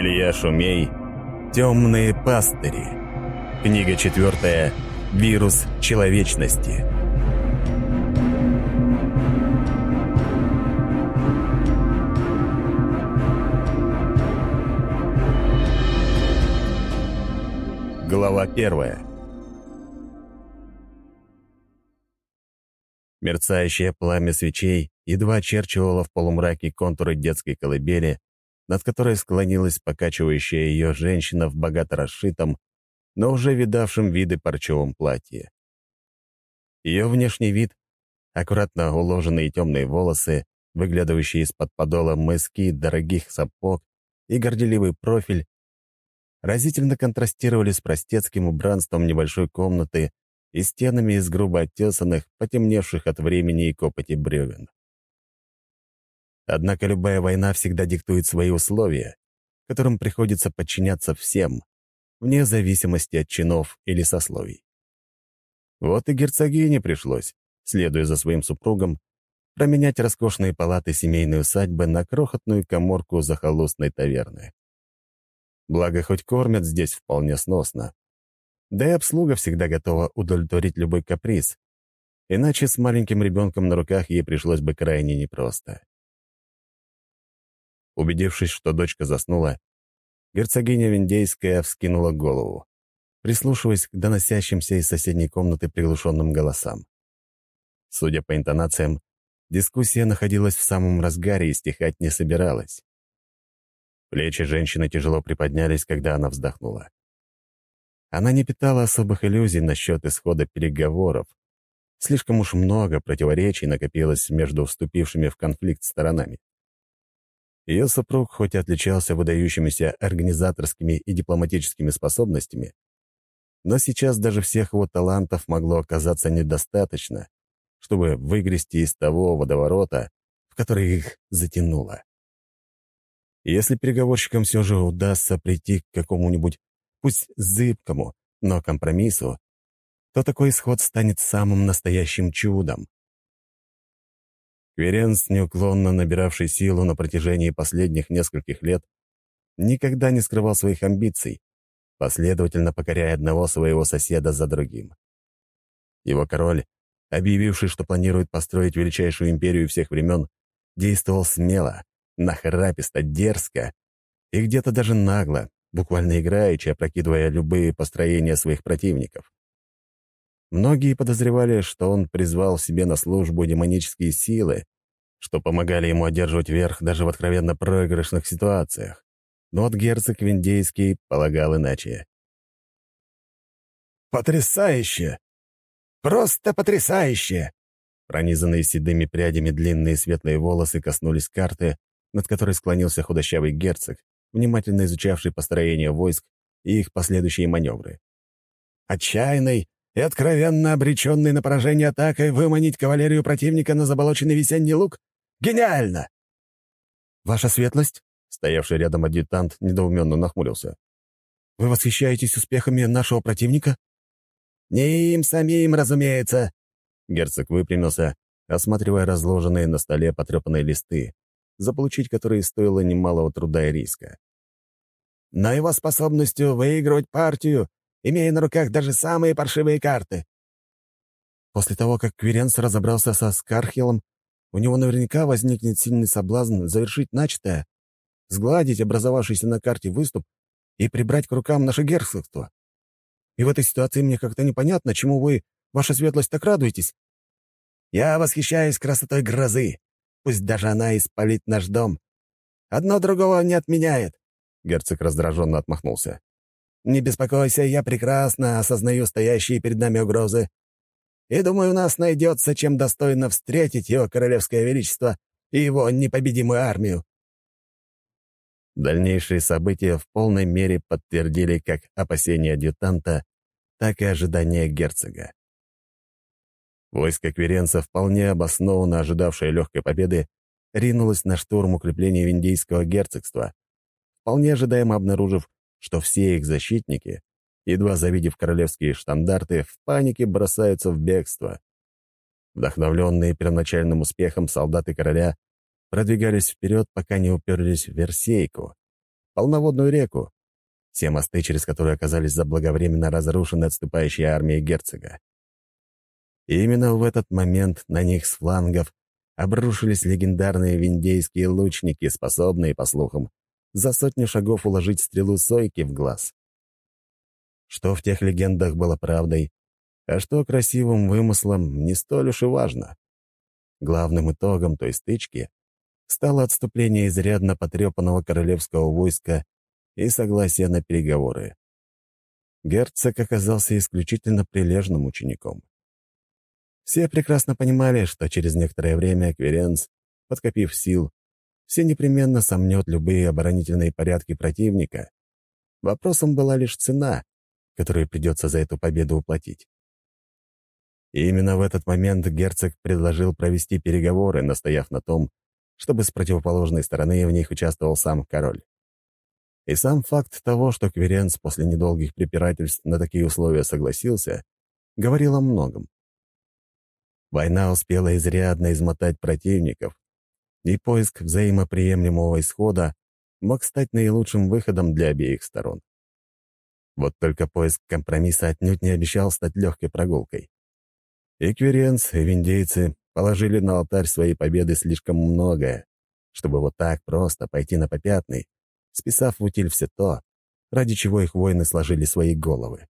Илья Шумей «Темные пастыри». Книга четвертая «Вирус человечности». Глава первая. Мерцающее пламя свечей едва очерчивало в полумраке контуры детской колыбели, над которой склонилась покачивающая ее женщина в богато расшитом, но уже видавшем виды парчевом платье. Ее внешний вид, аккуратно уложенные темные волосы, выглядывающие из-под подола мыски дорогих сапог и горделивый профиль, разительно контрастировали с простецким убранством небольшой комнаты и стенами из грубо оттесанных, потемневших от времени и копоти бревен. Однако любая война всегда диктует свои условия, которым приходится подчиняться всем, вне зависимости от чинов или сословий. Вот и герцогине пришлось, следуя за своим супругом, променять роскошные палаты семейной усадьбы на крохотную коморку захолустной таверны. Благо, хоть кормят здесь вполне сносно. Да и обслуга всегда готова удовлетворить любой каприз. Иначе с маленьким ребенком на руках ей пришлось бы крайне непросто. Убедившись, что дочка заснула, герцогиня Виндейская вскинула голову, прислушиваясь к доносящимся из соседней комнаты приглушенным голосам. Судя по интонациям, дискуссия находилась в самом разгаре и стихать не собиралась. Плечи женщины тяжело приподнялись, когда она вздохнула. Она не питала особых иллюзий насчет исхода переговоров. Слишком уж много противоречий накопилось между вступившими в конфликт сторонами. Ее супруг, хоть и отличался выдающимися организаторскими и дипломатическими способностями, но сейчас даже всех его талантов могло оказаться недостаточно, чтобы выгрести из того водоворота, в который их затянуло. Если переговорщикам все же удастся прийти к какому-нибудь, пусть зыбкому, но компромиссу, то такой исход станет самым настоящим чудом. Кверенс, неуклонно набиравший силу на протяжении последних нескольких лет, никогда не скрывал своих амбиций, последовательно покоряя одного своего соседа за другим. Его король, объявивший, что планирует построить величайшую империю всех времен, действовал смело, нахраписто, дерзко и где-то даже нагло, буквально играючи, опрокидывая любые построения своих противников. Многие подозревали, что он призвал себе на службу демонические силы, что помогали ему одерживать верх даже в откровенно проигрышных ситуациях. Но вот герцог Виндейский полагал иначе. «Потрясающе! Просто потрясающе!» Пронизанные седыми прядями длинные светлые волосы коснулись карты, над которой склонился худощавый герцог, внимательно изучавший построение войск и их последующие маневры. «Отчаянный и откровенно обреченный на поражение атакой выманить кавалерию противника на заболоченный весенний луг? Гениально!» «Ваша светлость?» — стоявший рядом адъютант недоуменно нахмурился. «Вы восхищаетесь успехами нашего противника?» «Не им самим, разумеется!» Герцог выпрямился, осматривая разложенные на столе потрепанные листы, заполучить которые стоило немалого труда и риска. «Но его способностью выигрывать партию, имея на руках даже самые паршивые карты». После того, как Кверенс разобрался со Скархилом, у него наверняка возникнет сильный соблазн завершить начатое, сгладить образовавшийся на карте выступ и прибрать к рукам наше герцогство. И в этой ситуации мне как-то непонятно, чему вы, ваша светлость, так радуетесь. Я восхищаюсь красотой грозы, Пусть даже она испалит наш дом. Одно другого не отменяет». Герцог раздраженно отмахнулся. «Не беспокойся, я прекрасно осознаю стоящие перед нами угрозы. И думаю, у нас найдется, чем достойно встретить его королевское величество и его непобедимую армию». Дальнейшие события в полной мере подтвердили как опасения адъютанта, так и ожидания герцога. Войско Кверенца, вполне обоснованно ожидавшее легкой победы, ринулось на штурм укрепления Виндийского герцогства, вполне ожидаемо обнаружив, что все их защитники, едва завидев королевские штандарты, в панике бросаются в бегство. Вдохновленные первоначальным успехом солдаты короля продвигались вперед, пока не уперлись в Версейку, полноводную реку, все мосты, через которые оказались заблаговременно разрушены отступающей армией герцога. И именно в этот момент на них с флангов обрушились легендарные виндейские лучники, способные, по слухам, за сотню шагов уложить стрелу Сойки в глаз. Что в тех легендах было правдой, а что красивым вымыслом, не столь уж и важно. Главным итогом той стычки стало отступление изрядно потрепанного королевского войска и согласие на переговоры. Герцог оказался исключительно прилежным учеником. Все прекрасно понимали, что через некоторое время Кверенц, подкопив сил, все непременно сомнет любые оборонительные порядки противника. Вопросом была лишь цена, которую придется за эту победу уплатить. И именно в этот момент герцог предложил провести переговоры, настояв на том, чтобы с противоположной стороны в них участвовал сам король. И сам факт того, что Кверенц после недолгих препирательств на такие условия согласился, говорил о многом. Война успела изрядно измотать противников, и поиск взаимоприемлемого исхода мог стать наилучшим выходом для обеих сторон. Вот только поиск компромисса отнюдь не обещал стать легкой прогулкой. И и виндейцы положили на алтарь своей победы слишком многое, чтобы вот так просто пойти на попятный, списав в утиль все то, ради чего их воины сложили свои головы.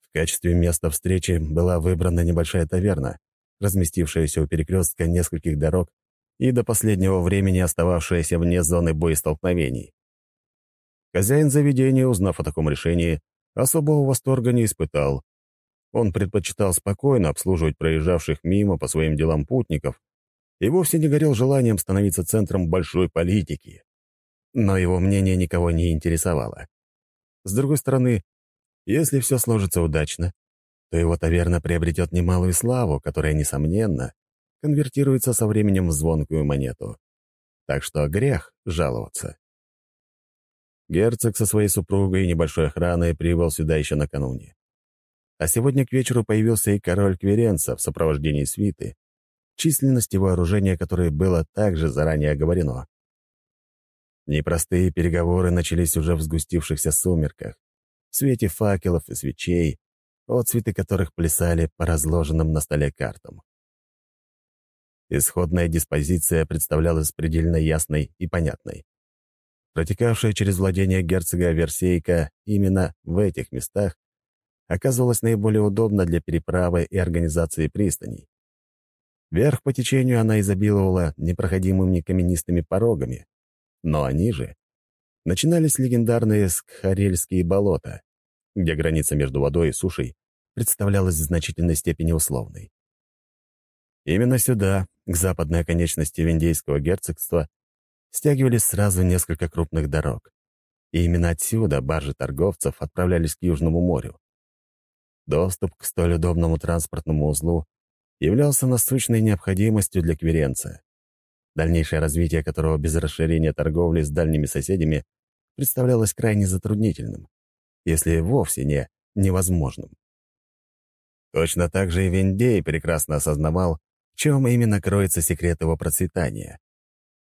В качестве места встречи была выбрана небольшая таверна, разместившаяся у перекрестка нескольких дорог и до последнего времени остававшаяся вне зоны боестолкновений. Хозяин заведения, узнав о таком решении, особого восторга не испытал. Он предпочитал спокойно обслуживать проезжавших мимо по своим делам путников и вовсе не горел желанием становиться центром большой политики. Но его мнение никого не интересовало. С другой стороны, если все сложится удачно, то его таверна приобретет немалую славу, которая, несомненно, конвертируется со временем в звонкую монету. Так что грех жаловаться. Герцог со своей супругой и небольшой охраной прибыл сюда еще накануне. А сегодня к вечеру появился и король Кверенца в сопровождении свиты, численность и вооружение которой было также заранее оговорено. Непростые переговоры начались уже в сгустившихся сумерках, в свете факелов и свечей, отцветы которых плясали по разложенным на столе картам. Исходная диспозиция представлялась предельно ясной и понятной. Протекавшая через владение герцога Версейка именно в этих местах оказывалась наиболее удобна для переправы и организации пристаней. Вверх по течению она изобиловала непроходимыми каменистыми порогами, но они же начинались легендарные Скхарельские болота, где граница между водой и сушей представлялась в значительной степени условной. Именно сюда, к западной оконечности Вендейского герцогства, стягивались сразу несколько крупных дорог. И именно отсюда баржи торговцев отправлялись к Южному морю. Доступ к столь удобному транспортному узлу являлся насущной необходимостью для Кверенца дальнейшее развитие которого без расширения торговли с дальними соседями представлялось крайне затруднительным, если вовсе не невозможным. Точно так же и Вендей прекрасно осознавал, в чем именно кроется секрет его процветания.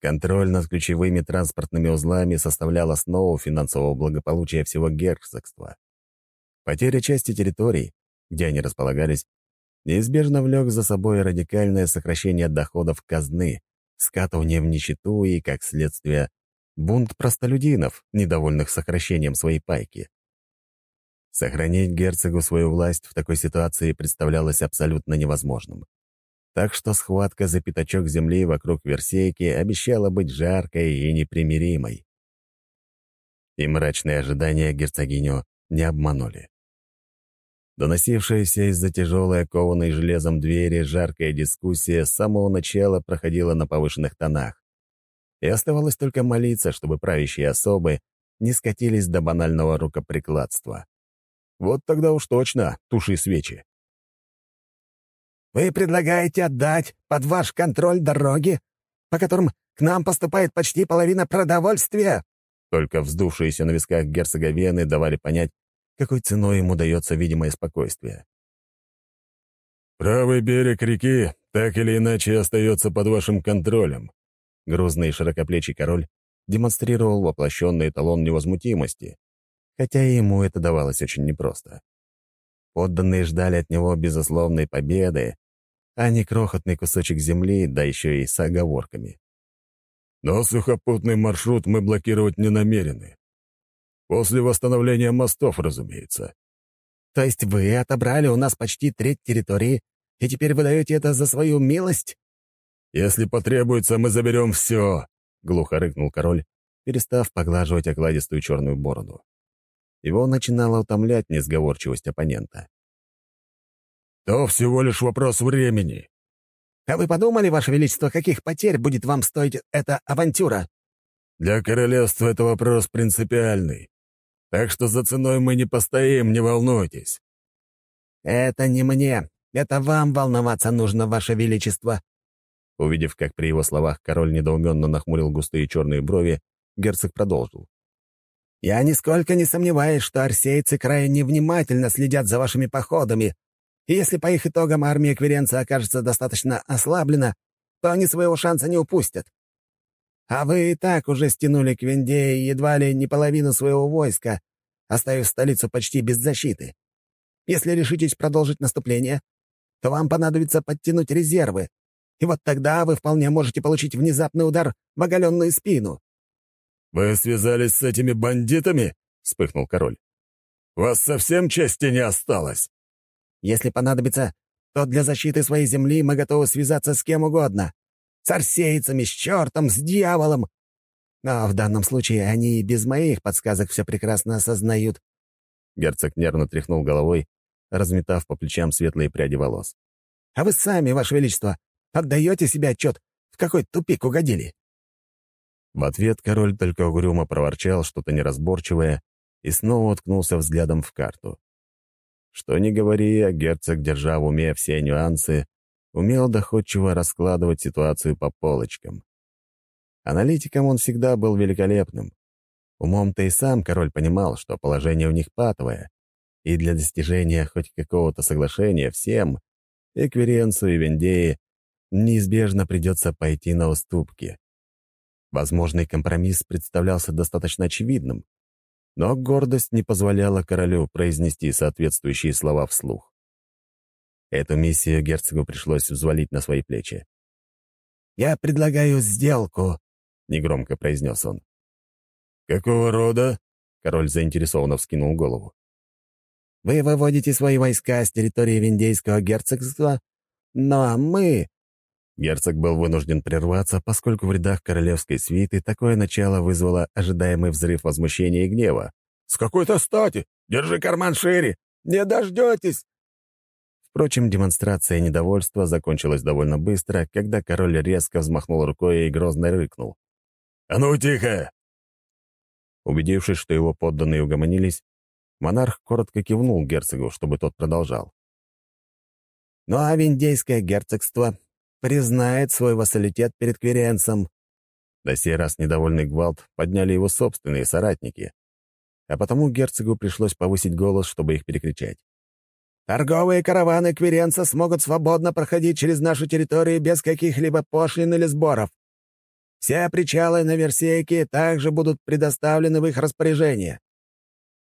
Контроль над ключевыми транспортными узлами составлял основу финансового благополучия всего герцогства. Потеря части территорий, где они располагались, неизбежно влек за собой радикальное сокращение доходов казны, скатывание в нищету и, как следствие, бунт простолюдинов, недовольных сокращением своей пайки. Сохранить герцогу свою власть в такой ситуации представлялось абсолютно невозможным. Так что схватка за пятачок земли вокруг Версейки обещала быть жаркой и непримиримой. И мрачные ожидания герцогиню не обманули. Доносившаяся из-за тяжелой окованной железом двери жаркая дискуссия с самого начала проходила на повышенных тонах. И оставалось только молиться, чтобы правящие особы не скатились до банального рукоприкладства. Вот тогда уж точно туши свечи. «Вы предлагаете отдать под ваш контроль дороги, по которым к нам поступает почти половина продовольствия?» Только вздувшиеся на висках герцога Вены давали понять, какой ценой ему дается видимое спокойствие. «Правый берег реки так или иначе остается под вашим контролем», грузный широкоплечий король демонстрировал воплощенный эталон невозмутимости, хотя и ему это давалось очень непросто. Подданные ждали от него безусловной победы, а не крохотный кусочек земли, да еще и с оговорками. Но сухопутный маршрут мы блокировать не намерены. После восстановления мостов, разумеется. То есть вы отобрали у нас почти треть территории и теперь выдаете это за свою милость? Если потребуется, мы заберем все, — глухо рыкнул король, перестав поглаживать окладистую черную бороду. Его начинала утомлять несговорчивость оппонента. «То всего лишь вопрос времени». «А вы подумали, Ваше Величество, каких потерь будет вам стоить эта авантюра?» «Для королевства это вопрос принципиальный. Так что за ценой мы не постоим, не волнуйтесь». «Это не мне. Это вам волноваться нужно, Ваше Величество». Увидев, как при его словах король недоуменно нахмурил густые черные брови, герцог продолжил. «Я нисколько не сомневаюсь, что арсейцы крайне внимательно следят за вашими походами, и если по их итогам армия Кверенца окажется достаточно ослаблена, то они своего шанса не упустят. А вы и так уже стянули к Вендее едва ли не половину своего войска, оставив столицу почти без защиты. Если решитесь продолжить наступление, то вам понадобится подтянуть резервы, и вот тогда вы вполне можете получить внезапный удар в оголенную спину». «Вы связались с этими бандитами?» — вспыхнул король. «Вас совсем чести не осталось?» «Если понадобится, то для защиты своей земли мы готовы связаться с кем угодно. С арсейцами, с чертом, с дьяволом. Но в данном случае они и без моих подсказок все прекрасно осознают». Герцог нервно тряхнул головой, разметав по плечам светлые пряди волос. «А вы сами, Ваше Величество, Отдаете себе отчет, в какой тупик угодили?» В ответ король только угрюмо проворчал что-то неразборчивое и снова уткнулся взглядом в карту. Что ни говори, а герцог, держа в уме все нюансы, умел доходчиво раскладывать ситуацию по полочкам. Аналитиком он всегда был великолепным. Умом-то и сам король понимал, что положение у них патовое, и для достижения хоть какого-то соглашения всем, Эквиренцу и Вендее, неизбежно придется пойти на уступки. Возможный компромисс представлялся достаточно очевидным, но гордость не позволяла королю произнести соответствующие слова вслух. Эту миссию герцогу пришлось взвалить на свои плечи. «Я предлагаю сделку», — негромко произнес он. «Какого рода?» — король заинтересованно вскинул голову. «Вы выводите свои войска с территории Виндейского герцогства, но мы Герцог был вынужден прерваться, поскольку в рядах королевской свиты такое начало вызвало ожидаемый взрыв возмущения и гнева. «С какой-то стати! Держи карман шире! Не дождетесь!» Впрочем, демонстрация недовольства закончилась довольно быстро, когда король резко взмахнул рукой и грозно рыкнул. «А ну, тихо!» Убедившись, что его подданные угомонились, монарх коротко кивнул герцогу, чтобы тот продолжал. «Ну а Виндейское герцогство признает свой вассалитет перед Кверенцем». До сей раз недовольный гвалт подняли его собственные соратники, а потому герцогу пришлось повысить голос, чтобы их перекричать. «Торговые караваны Кверенца смогут свободно проходить через нашу территорию без каких-либо пошлин или сборов. Все причалы на Версейке также будут предоставлены в их распоряжение.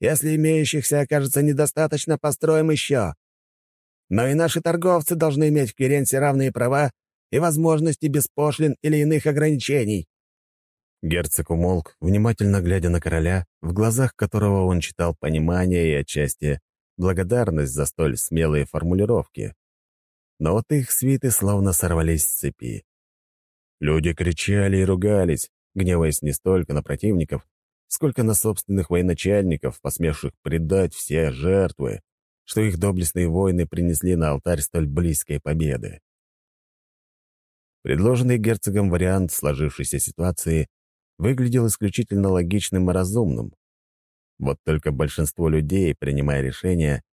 Если имеющихся окажется недостаточно, построим еще. Но и наши торговцы должны иметь в Киренсе равные права и возможности без пошлин или иных ограничений». Герцог умолк, внимательно глядя на короля, в глазах которого он читал понимание и отчасти благодарность за столь смелые формулировки. Но вот их свиты словно сорвались с цепи. Люди кричали и ругались, гневаясь не столько на противников, сколько на собственных военачальников, посмевших предать все жертвы, что их доблестные воины принесли на алтарь столь близкой победы. Предложенный герцогом вариант сложившейся ситуации выглядел исключительно логичным и разумным. Вот только большинство людей, принимая решения,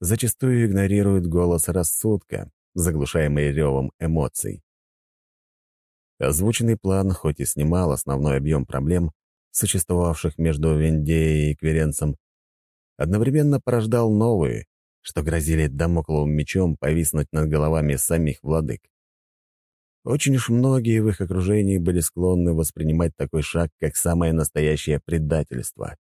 зачастую игнорируют голос рассудка, заглушаемый ревом эмоций. Озвученный план хоть и снимал основной объем проблем, существовавших между Вендеей и Кверенцем, одновременно порождал новые, что грозили домокловым мечом повиснуть над головами самих владык. Очень уж многие в их окружении были склонны воспринимать такой шаг как самое настоящее предательство.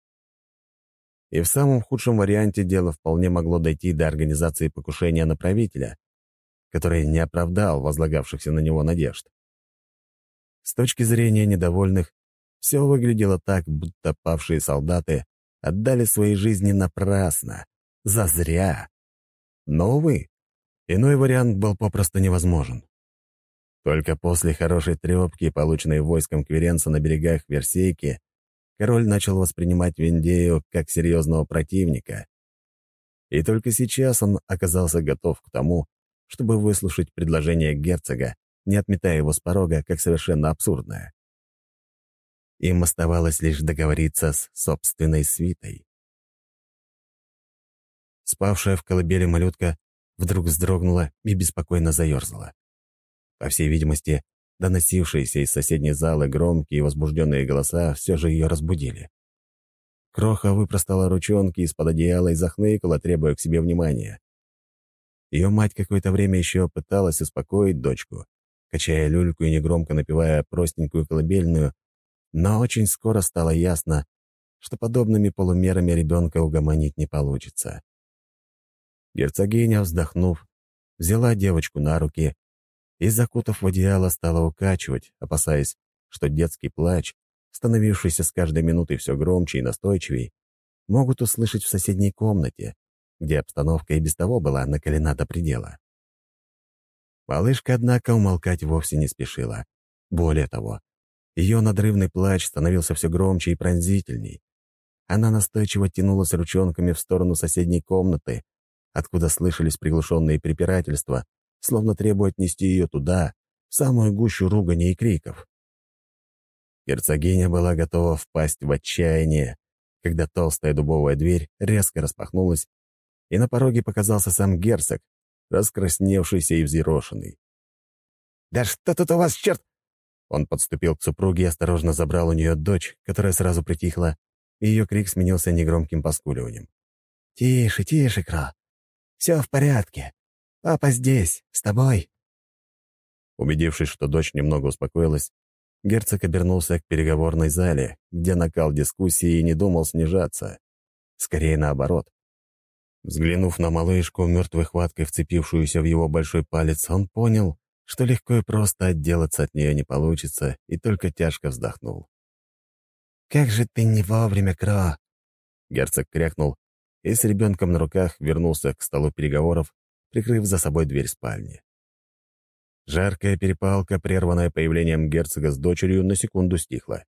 И в самом худшем варианте дело вполне могло дойти до организации покушения на правителя, который не оправдал возлагавшихся на него надежд. С точки зрения недовольных, все выглядело так, будто павшие солдаты отдали свои жизни напрасно, зазря. Но, увы, иной вариант был попросту невозможен. Только после хорошей трепки, полученной войском Кверенца на берегах Версейки, король начал воспринимать Виндею как серьезного противника. И только сейчас он оказался готов к тому, чтобы выслушать предложение герцога, не отметая его с порога как совершенно абсурдное. Им оставалось лишь договориться с собственной свитой. Спавшая в колыбели малютка вдруг вздрогнула и беспокойно заерзала. По всей видимости, доносившиеся из соседней залы громкие и возбужденные голоса все же ее разбудили. Кроха выпростала ручонки из-под одеяла и захныкала, требуя к себе внимания. Ее мать какое-то время еще пыталась успокоить дочку, качая люльку и негромко напевая простенькую колыбельную, но очень скоро стало ясно, что подобными полумерами ребенка угомонить не получится. Герцогиня, вздохнув, взяла девочку на руки и, закутав в одеяло, стала укачивать, опасаясь, что детский плач, становившийся с каждой минутой все громче и настойчивей, могут услышать в соседней комнате, где обстановка и без того была накалена до предела. Малышка, однако, умолкать вовсе не спешила. Более того, ее надрывный плач становился все громче и пронзительней. Она настойчиво тянулась ручонками в сторону соседней комнаты, откуда слышались приглушенные препирательства, словно требуя отнести ее туда, в самую гущу ругани и криков. Герцогиня была готова впасть в отчаяние, когда толстая дубовая дверь резко распахнулась, и на пороге показался сам герцог, раскрасневшийся и взъерошенный. «Да что тут у вас, черт?» Он подступил к супруге и осторожно забрал у нее дочь, которая сразу притихла, и ее крик сменился негромким поскуливанием. «Тише, тише, Кро. Все в порядке. Папа здесь, с тобой». Убедившись, что дочь немного успокоилась, герцог обернулся к переговорной зале, где накал дискуссии не думал снижаться. Скорее наоборот. Взглянув на малышку, мертвой хваткой вцепившуюся в его большой палец, он понял, что легко и просто отделаться от нее не получится, и только тяжко вздохнул. «Как же ты не вовремя, Кро!» Герцог крякнул и с ребенком на руках вернулся к столу переговоров, прикрыв за собой дверь спальни. Жаркая перепалка, прерванная появлением герцога с дочерью, на секунду стихла.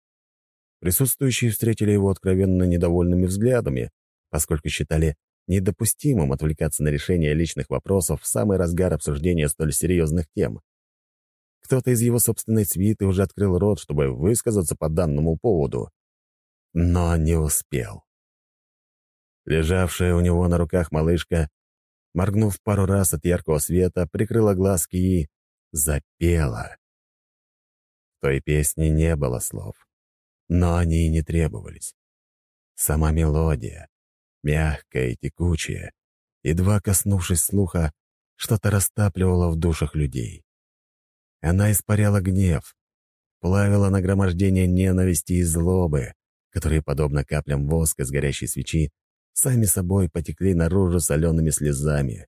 Присутствующие встретили его откровенно недовольными взглядами, поскольку считали недопустимым отвлекаться на решение личных вопросов в самый разгар обсуждения столь серьезных тем. Кто-то из его собственной свиты уже открыл рот, чтобы высказаться по данному поводу, но не успел. Лежавшая у него на руках малышка, моргнув пару раз от яркого света, прикрыла глазки и запела. В той песне не было слов, но они и не требовались. Сама мелодия, мягкая и текучая, едва коснувшись слуха, что-то растапливало в душах людей. Она испаряла гнев, плавила нагромождение ненависти и злобы, которые, подобно каплям воска с горящей свечи, сами собой потекли наружу солеными слезами.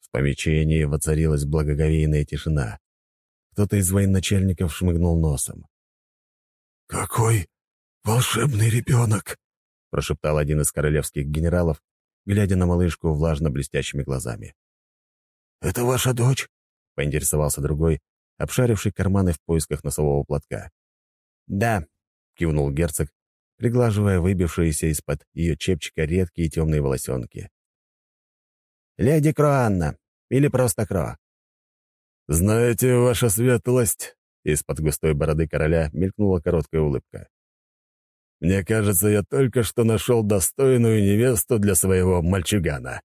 В помещении воцарилась благоговейная тишина. Кто-то из военачальников шмыгнул носом. «Какой волшебный ребенок!» — прошептал один из королевских генералов, глядя на малышку влажно-блестящими глазами. «Это ваша дочь?» — поинтересовался другой, обшаривший карманы в поисках носового платка. «Да», — кивнул герцог, приглаживая выбившиеся из-под ее чепчика редкие темные волосенки. «Леди Кроанна, или просто Кро». «Знаете, ваша светлость», — из-под густой бороды короля мелькнула короткая улыбка. Мне кажется, я только что нашел достойную невесту для своего мальчугана.